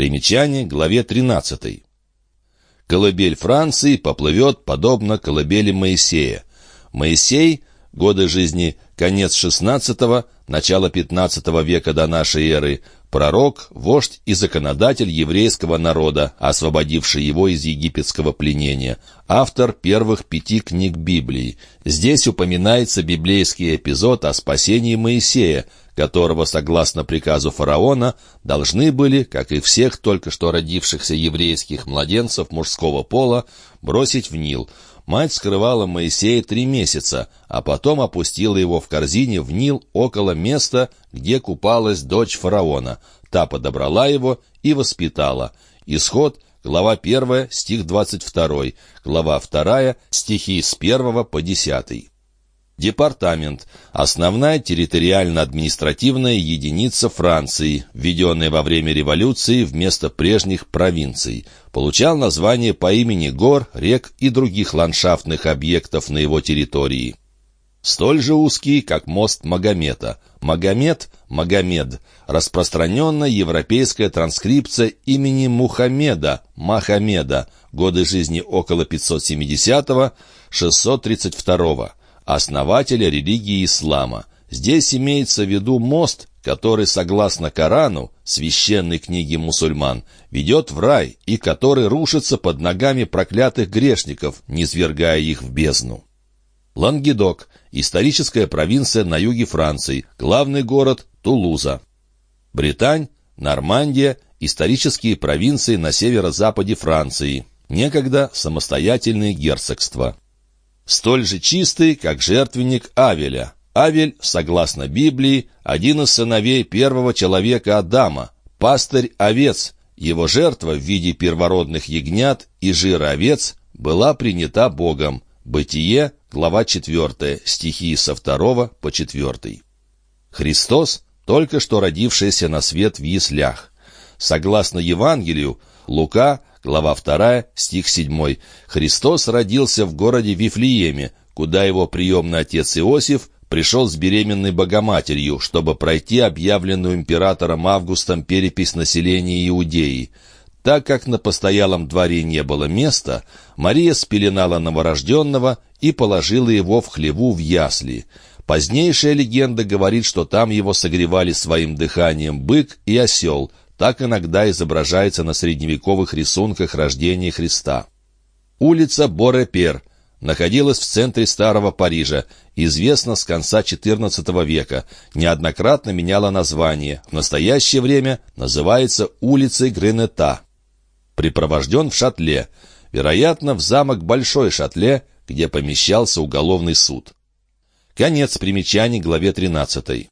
Примечание, главе 13. Колыбель Франции поплывет подобно колыбели Моисея. Моисей, годы жизни конец XVI, начало XV века до нашей эры, пророк, вождь и законодатель еврейского народа, освободивший его из египетского пленения, автор первых пяти книг Библии. Здесь упоминается библейский эпизод о спасении Моисея, которого, согласно приказу фараона, должны были, как и всех только что родившихся еврейских младенцев мужского пола, бросить в Нил – Мать скрывала Моисея три месяца, а потом опустила его в корзине в Нил около места, где купалась дочь фараона. Та подобрала его и воспитала. Исход, глава 1, стих 22, глава 2, стихи с 1 по 10. Департамент – основная территориально-административная единица Франции, введенная во время революции вместо прежних провинций. Получал название по имени гор, рек и других ландшафтных объектов на его территории. Столь же узкий, как мост Магомета. Магомед – Магомед – распространенная европейская транскрипция имени Мухаммеда, Махамеда, годы жизни около 570-632 основателя религии ислама. Здесь имеется в виду мост, который, согласно Корану, священной книге мусульман, ведет в рай и который рушится под ногами проклятых грешников, низвергая их в бездну. Лангедок – историческая провинция на юге Франции, главный город – Тулуза. Британь, Нормандия – исторические провинции на северо-западе Франции, некогда самостоятельные герцогства столь же чистый, как жертвенник Авеля. Авель, согласно Библии, один из сыновей первого человека Адама, пастырь овец. Его жертва в виде первородных ягнят и жира овец была принята Богом. Бытие, глава 4, стихи со 2 по 4. Христос, только что родившийся на свет в яслях. Согласно Евангелию, Лука глава 2, стих 7. Христос родился в городе Вифлееме, куда его приемный отец Иосиф пришел с беременной Богоматерью, чтобы пройти объявленную императором Августом перепись населения Иудеи. Так как на постоялом дворе не было места, Мария спеленала новорожденного и положила его в хлеву в ясли. Позднейшая легенда говорит, что там его согревали своим дыханием бык и осел, так иногда изображается на средневековых рисунках рождения Христа. Улица Боре-Пер находилась в центре Старого Парижа, известна с конца XIV века, неоднократно меняла название, в настоящее время называется улицей Гренета. Припровожден в шатле, вероятно, в замок Большой Шатле, где помещался уголовный суд. Конец примечаний главе 13.